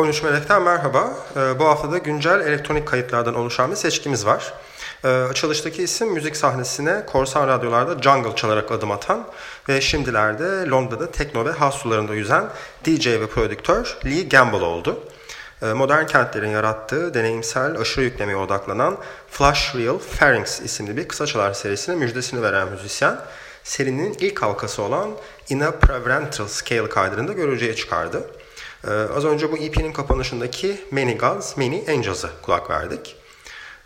13 Melek'ten merhaba. Ee, bu haftada güncel elektronik kayıtlardan oluşan bir seçkimiz var. Ee, açılıştaki isim müzik sahnesine korsan radyolarda jungle çalarak adım atan ve şimdilerde Londra'da tekno ve house sularında yüzen DJ ve prodüktör Lee Gamble oldu. Ee, modern kentlerin yarattığı deneyimsel aşırı yüklemeye odaklanan Flash Real Pharynx isimli bir kısa çalar serisine müjdesini veren müzisyen, serinin ilk halkası olan In a Preventral Scale kaydını da görücüye çıkardı. Ee, az önce bu EP'nin kapanışındaki Many Gods, Many Angels'a kulak verdik.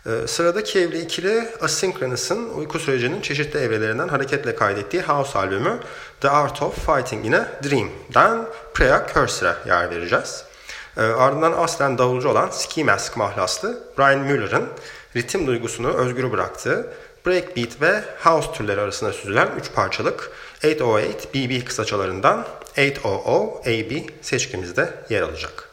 Ee, sıradaki evli ikili Asynchronous'ın uyku sürecinin çeşitli evrelerinden hareketle kaydettiği House albümü The Art of Fighting in a Dream'den Preya Cursor'a yer vereceğiz. Ee, ardından aslen davulcu olan Ski Mask mahlaslı Brian Muller'ın ritim duygusunu özgür bıraktığı breakbeat ve house türleri arasında süzülen 3 parçalık 808 BB kısaçalarından 800 AB seçkimizde yer alacak.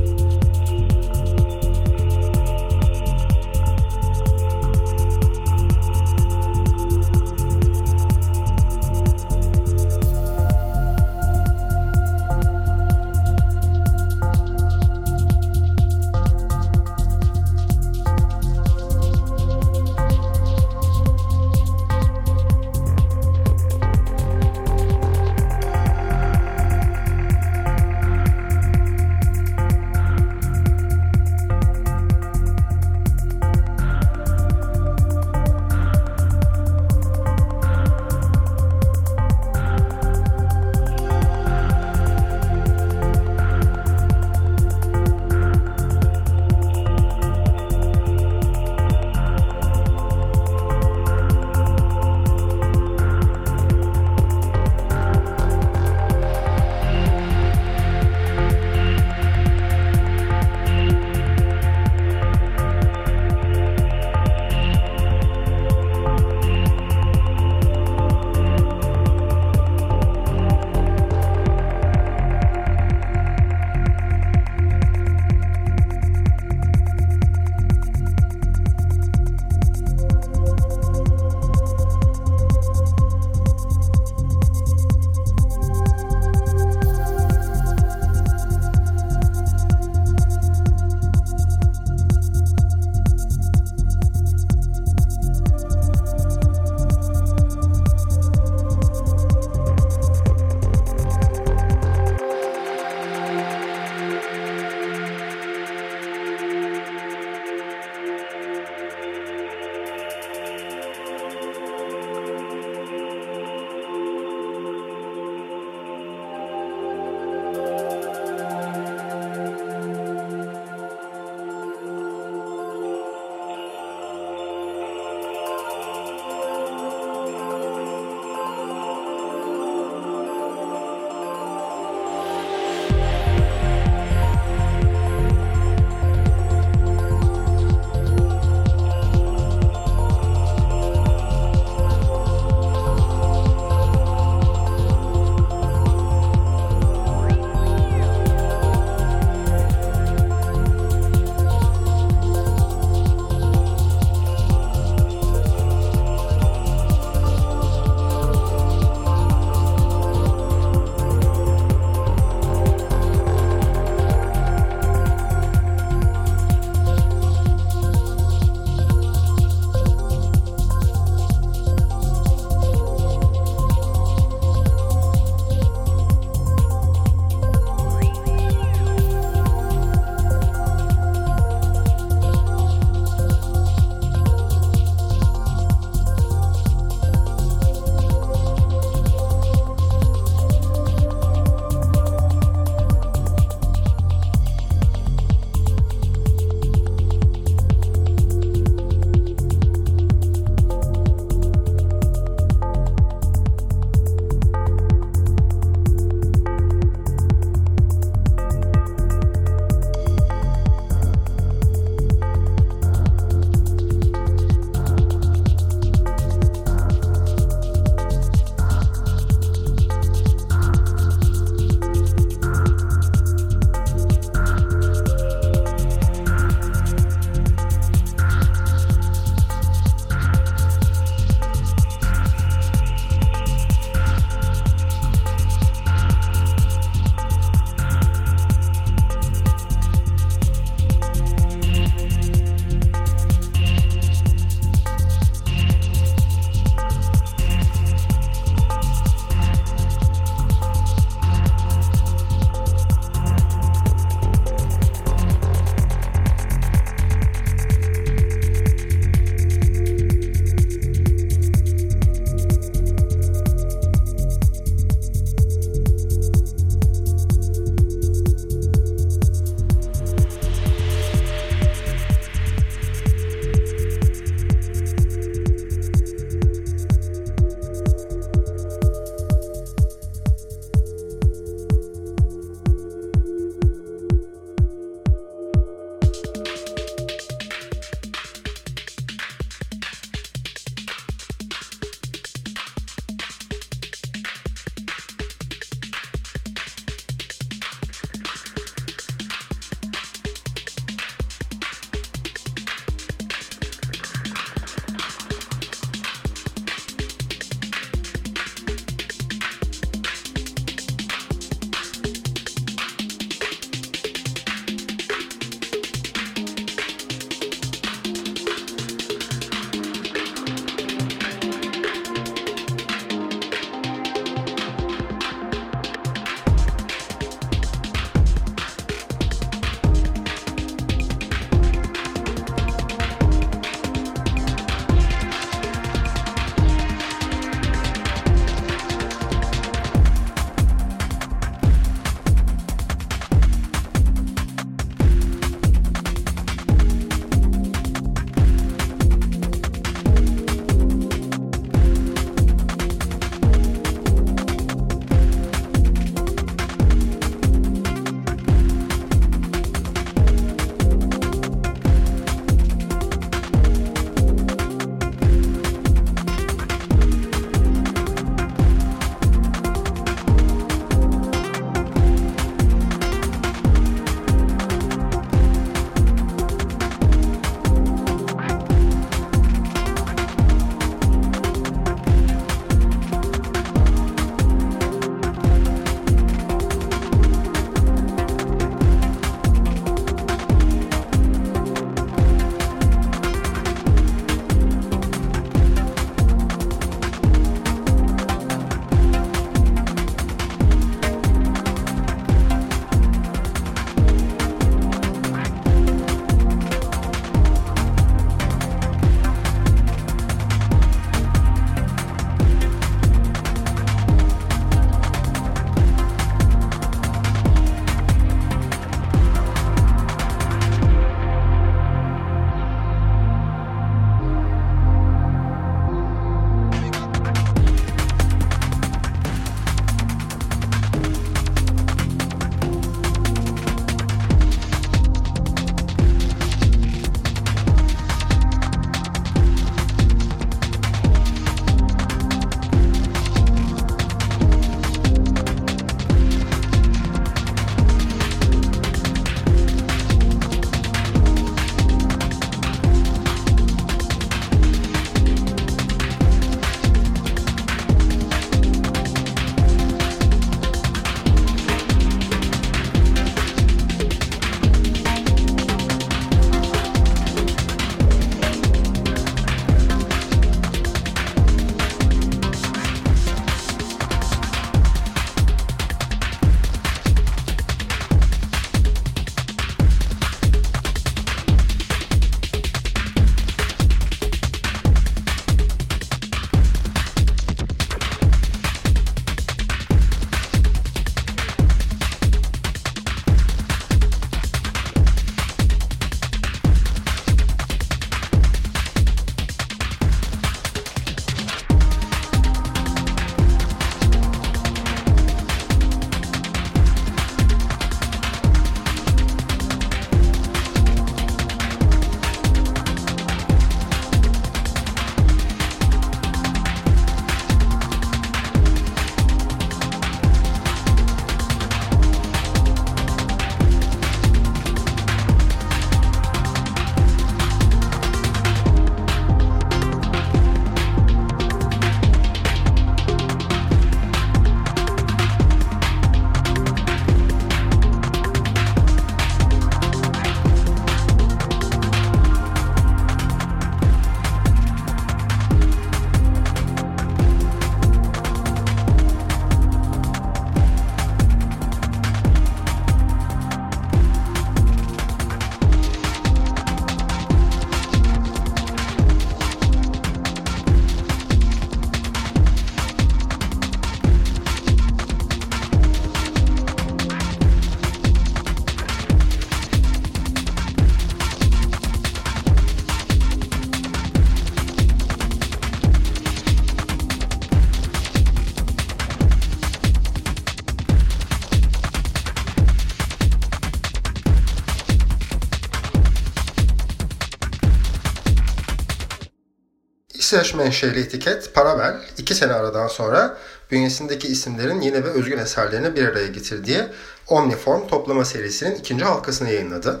İsveç menşeli etiket Paravel iki sene aradan sonra bünyesindeki isimlerin yeni ve özgün eserlerini bir araya getirdiği Omniform toplama serisinin ikinci halkasını yayınladı.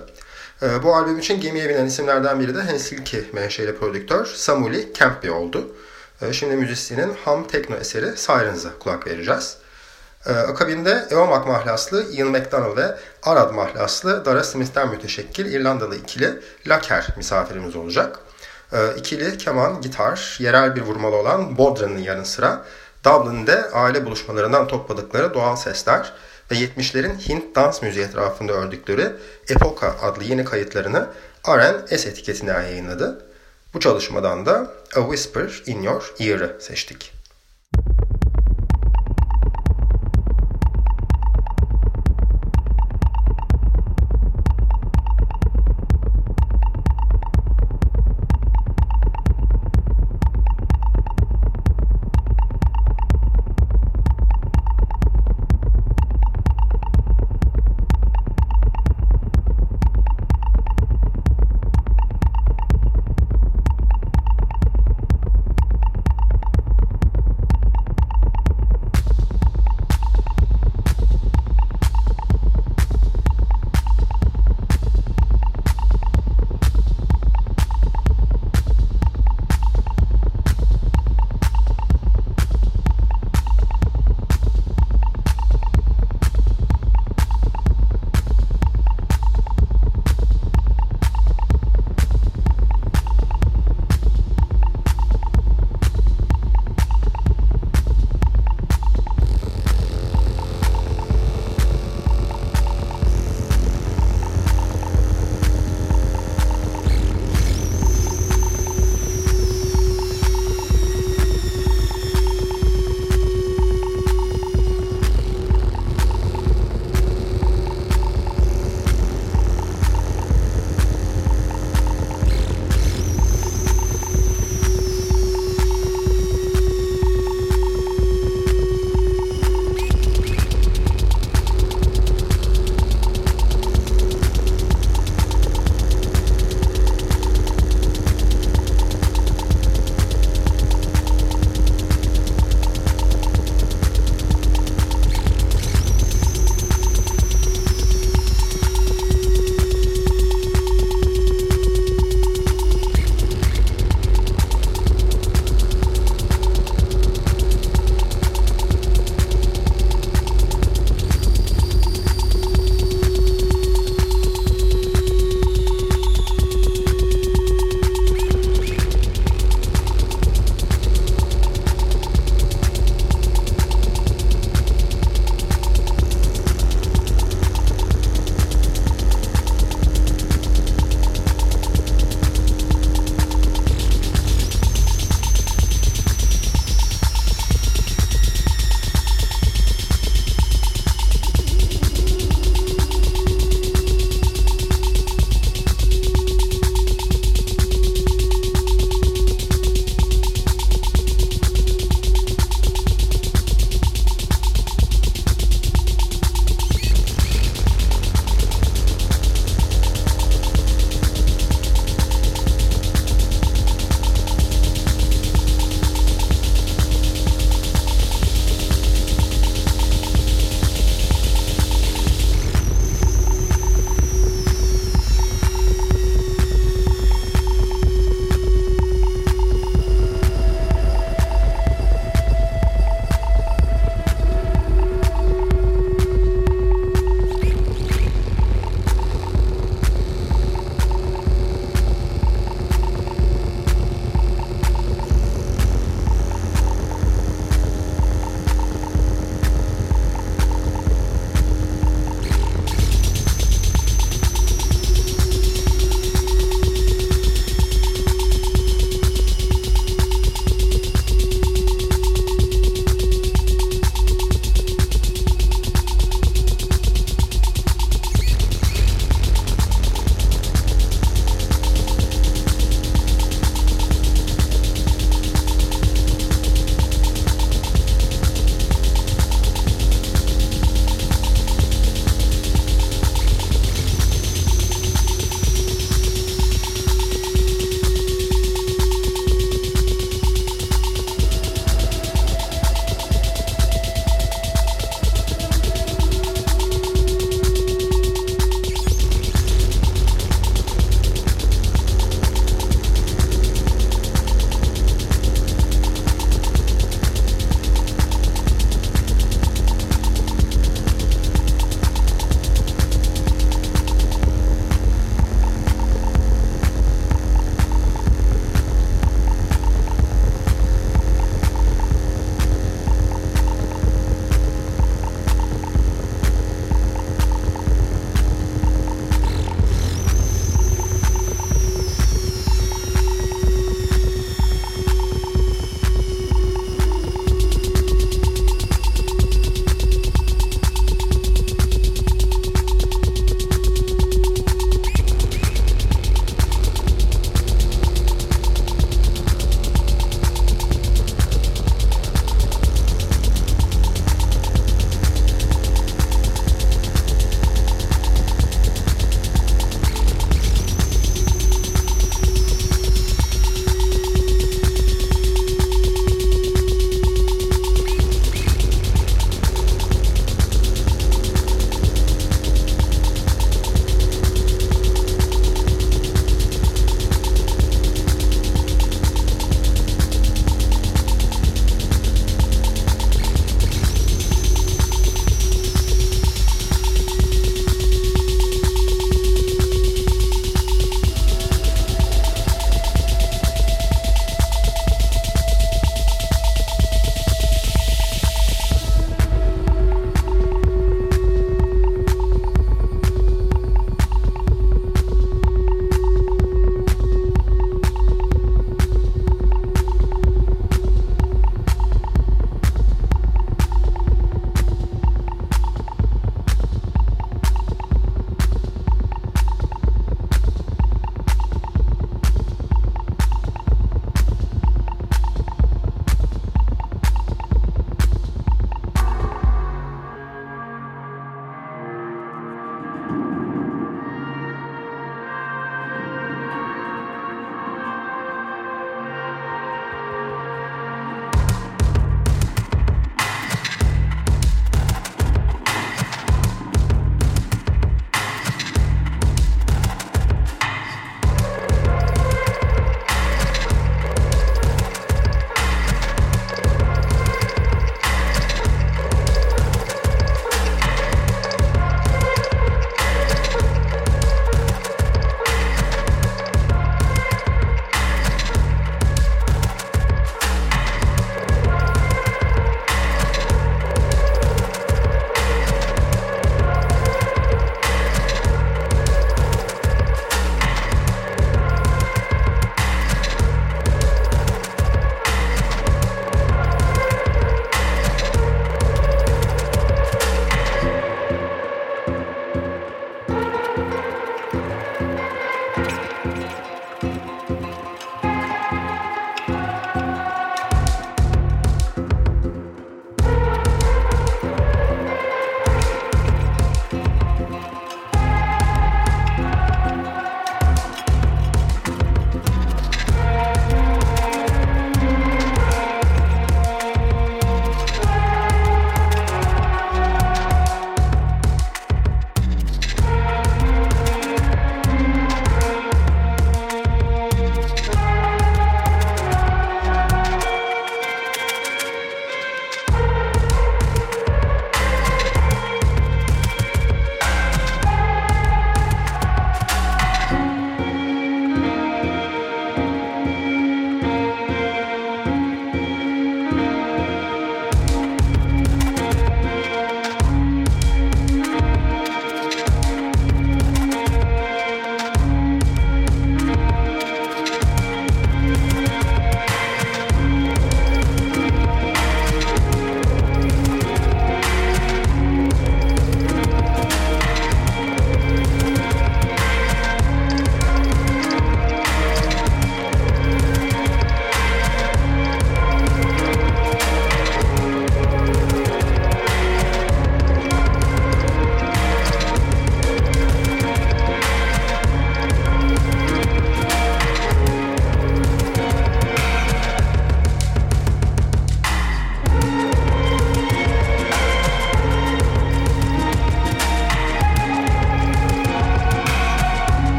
Ee, bu albüm için gemiye binen isimlerden biri de Helsinki menşeli prodüktör Samuli Kempi oldu. Ee, şimdi müzisyenin ham tekno eseri Sirens'a kulak vereceğiz. Ee, akabinde Eomak mahlaslı Ian McDonald ve Arad mahlaslı Dara Smith'ten müteşekkil İrlandalı ikili Laker misafirimiz olacak. İkili keman, gitar, yerel bir vurmalı olan Bodran'ın yanı sıra Dublin'de aile buluşmalarından topladıkları doğal sesler ve 70'lerin Hint dans müziği etrafında ördükleri Epoka adlı yeni kayıtlarını R&S etiketine yayınladı. Bu çalışmadan da A Whisper in Your Ear'ı seçtik.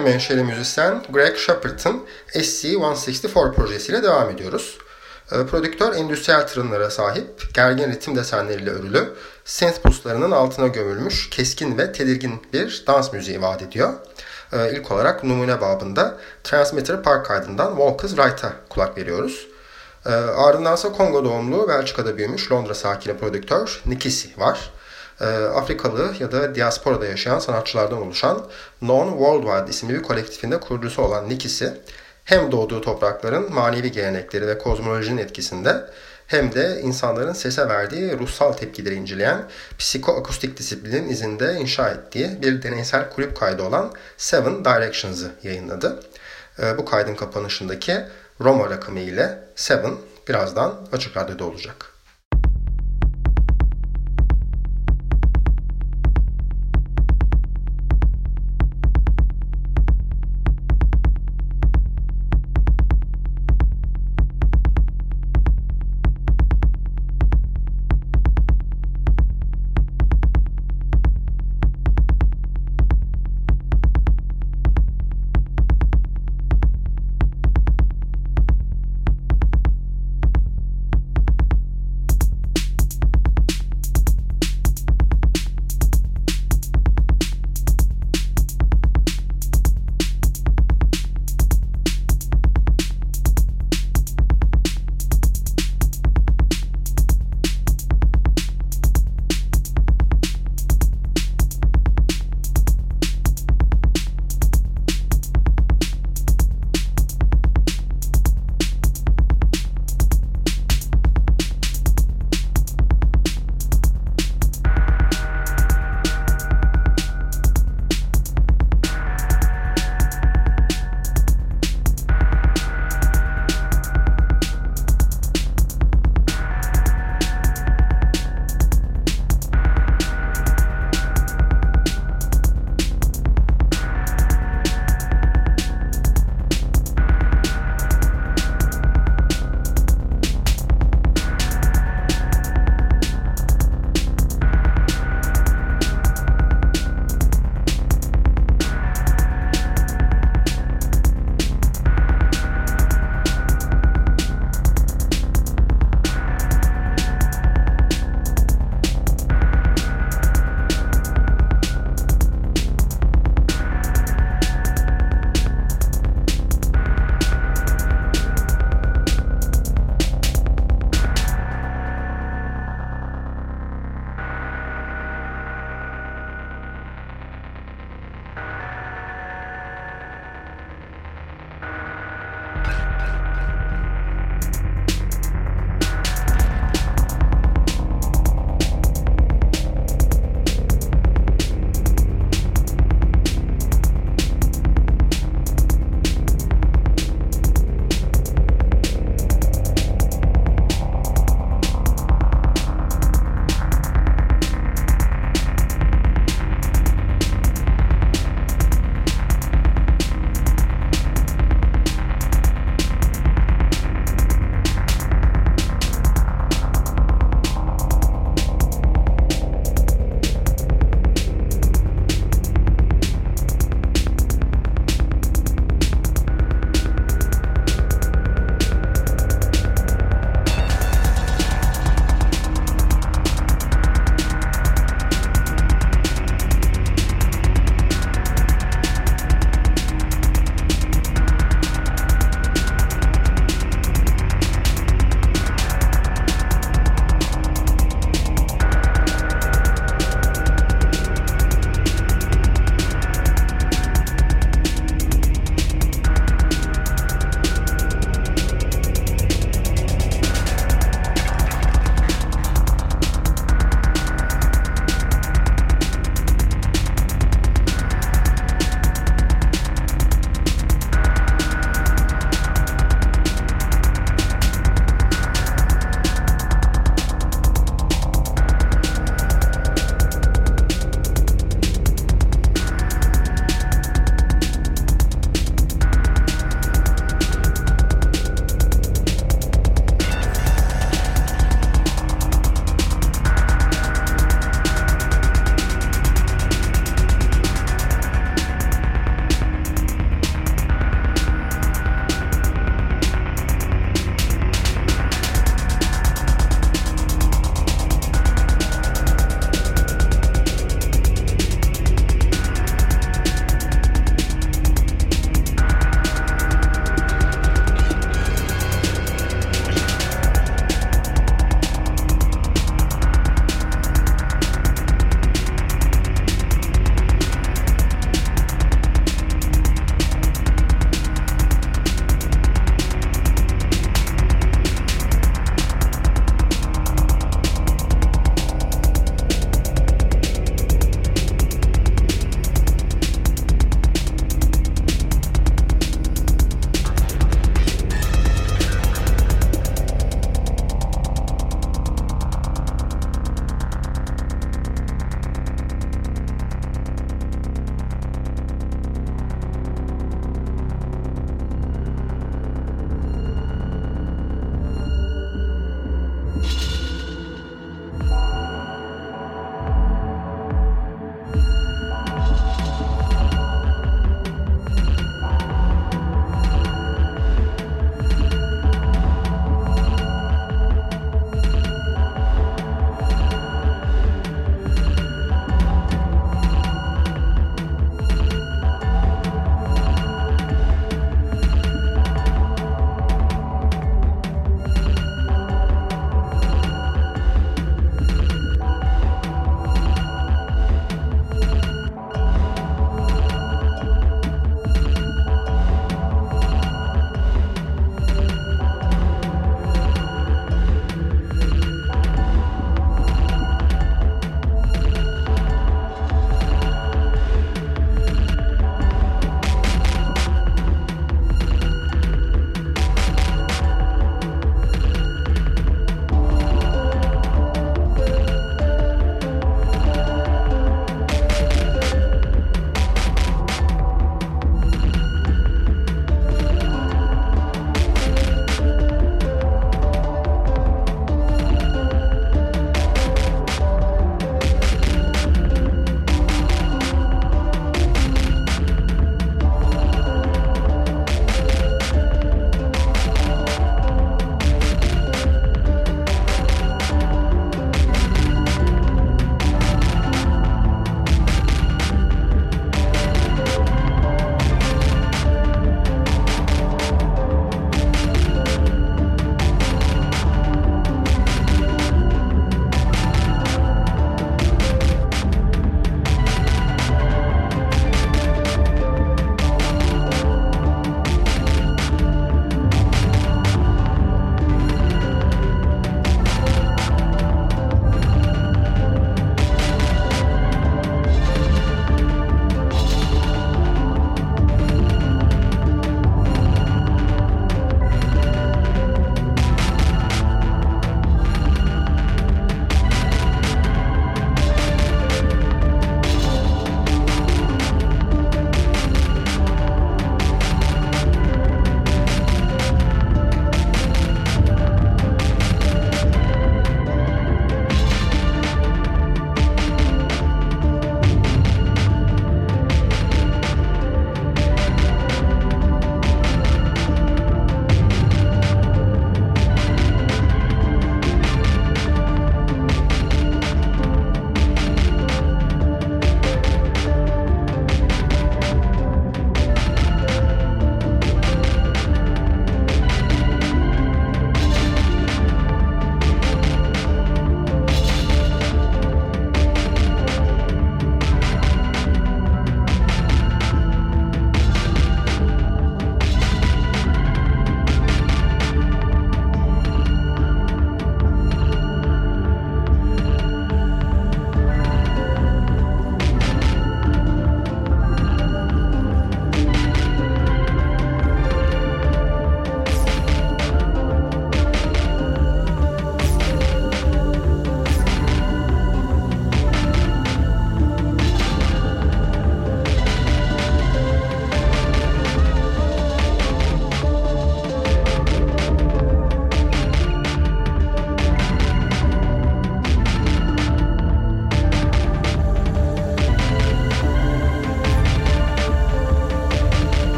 Menşeli müzisyen Greg Shepard'ın SC-164 projesiyle devam ediyoruz. Ee, prodüktör endüstriyel tırınlara sahip, gergin ritim desenleriyle örülü, synth puslarının altına gömülmüş, keskin ve tedirgin bir dans müziği vaat ediyor. Ee, ilk olarak numune babında Transmitter Park kaydından Walkers Right'a kulak veriyoruz. Ee, ardındansa Kongo doğumlu, Belçika'da büyümüş Londra sakini prodüktör Nikisi var. Afrikalı ya da diasporada yaşayan sanatçılardan oluşan Non Worldwide isimli bir kolektifinde kurucusu olan Nikisi, hem doğduğu toprakların manevi gelenekleri ve kozmolojinin etkisinde hem de insanların sese verdiği ruhsal tepkileri inceleyen psikoakustik disiplinin izinde inşa ettiği bir deneysel kulüp kaydı olan Seven Directions'ı yayınladı. Ee, bu kaydın kapanışındaki Roma rakamı ile Seven birazdan Açık Radyo'da olacak.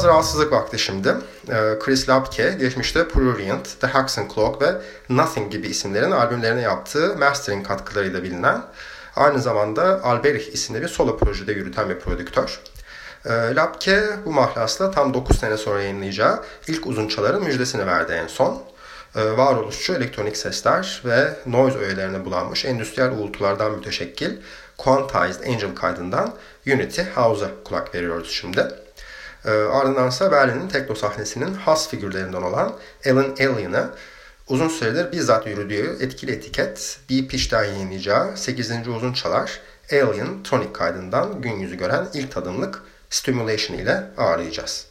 Biraz rahatsızlık vakti şimdi. Ee, Chris Lapke geçmişte Prurient, The Haxen Clock ve Nothing gibi isimlerin albümlerine yaptığı mastering katkılarıyla bilinen, aynı zamanda Alberich isimli bir solo projede yürüten bir prodüktör. Ee, Lapke bu mahlasla tam 9 sene sonra yayınlayacağı ilk uzunçaların müjdesini verdi en son. Ee, varoluşçu elektronik sesler ve noise öğelerine bulanmış endüstriyel uğultulardan müteşekkil Quantized Angel kaydından Unity House'a kulak veriyoruz şimdi. E, ardından ise Berlin'in tekno sahnesinin has figürlerinden olan Alan Alien'ı uzun süredir bizzat yürüdüğü etkili etiket B Pitch'ten yayınlayacağı 8. uzun çalar Alien Tronic kaydından gün yüzü gören ilk tadımlık Stimulation ile ağırlayacağız.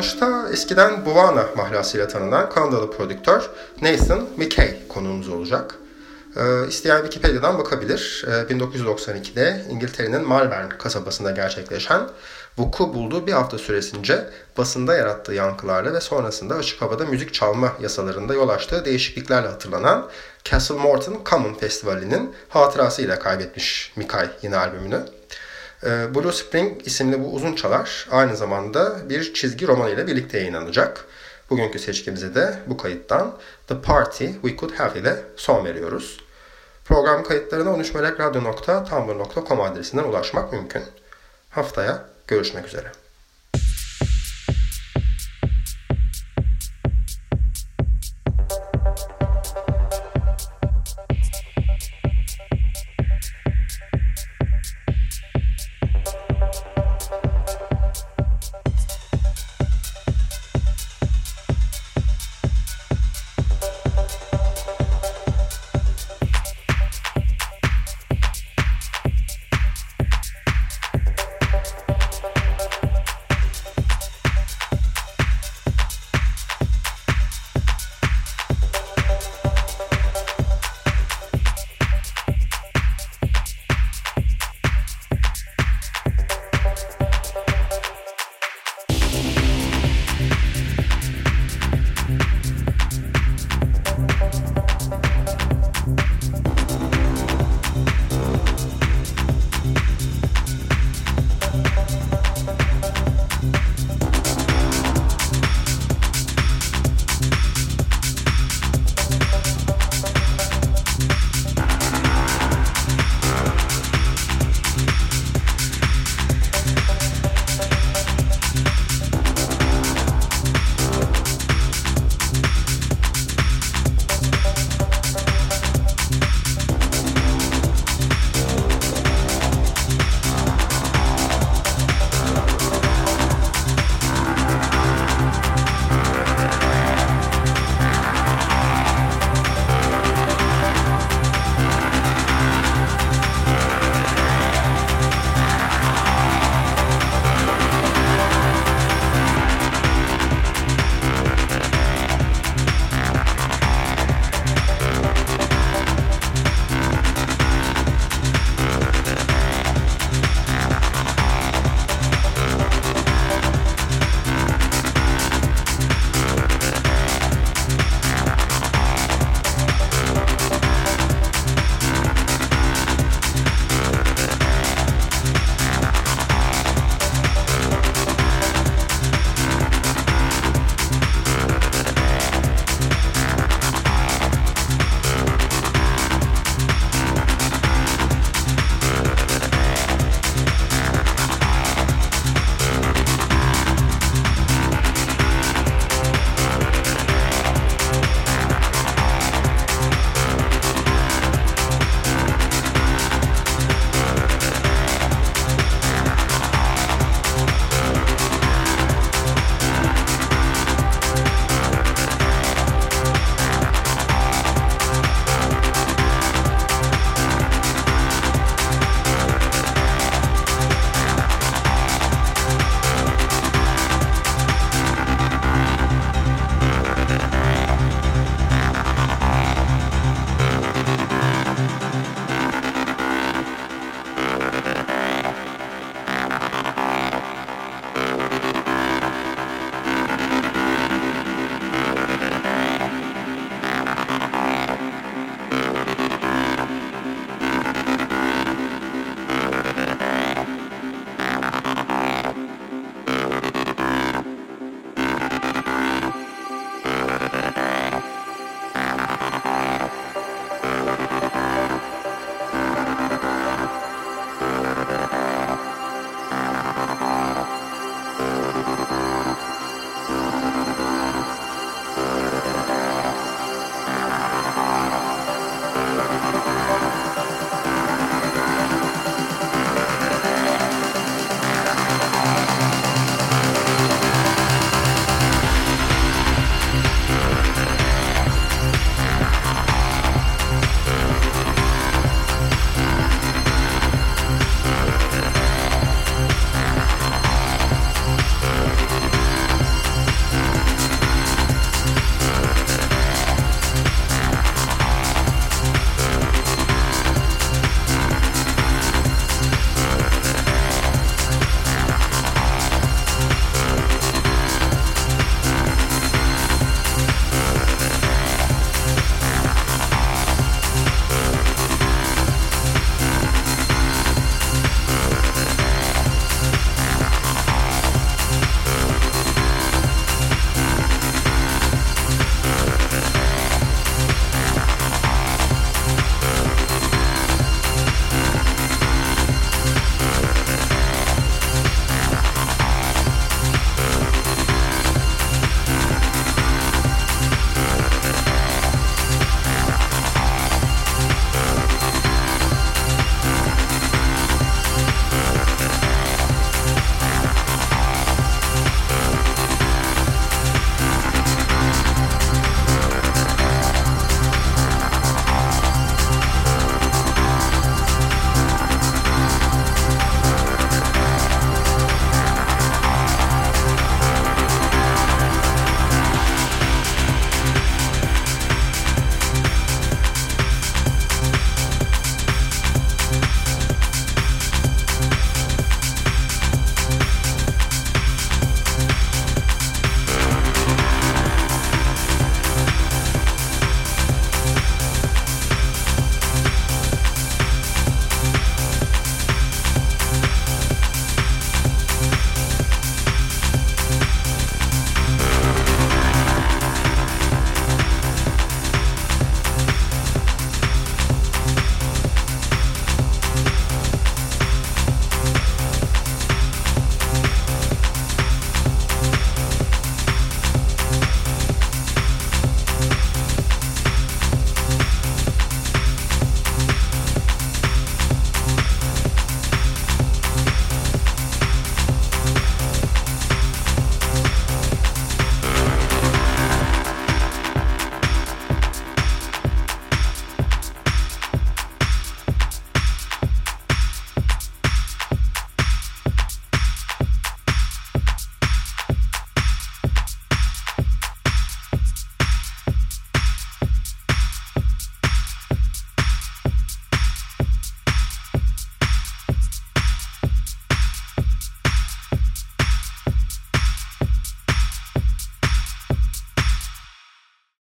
Kapanışta eskiden Buvana mahlasıyla tanınan Kanadalı prodüktör Nathan McKay konuğumuz olacak. E, isteyen Wikipedia'dan bakabilir. E, 1992'de İngiltere'nin Malvern kasabasında gerçekleşen vuku bulduğu bir hafta süresince basında yarattığı yankılarla ve sonrasında açık havada müzik çalma yasalarında yol açtığı değişikliklerle hatırlanan Castle Morton Common Festivali'nin hatırasıyla kaybetmiş Mikay yine albümünü. Ee, Blue Spring isimli bu uzun çalar aynı zamanda bir çizgi roman ile birlikte yayınlanacak. Bugünkü seçkimize de bu kayıttan The Party We Could Have ile son veriyoruz. Program kayıtlarına 13melekradyo.tumblr.com adresinden ulaşmak mümkün. Haftaya görüşmek üzere.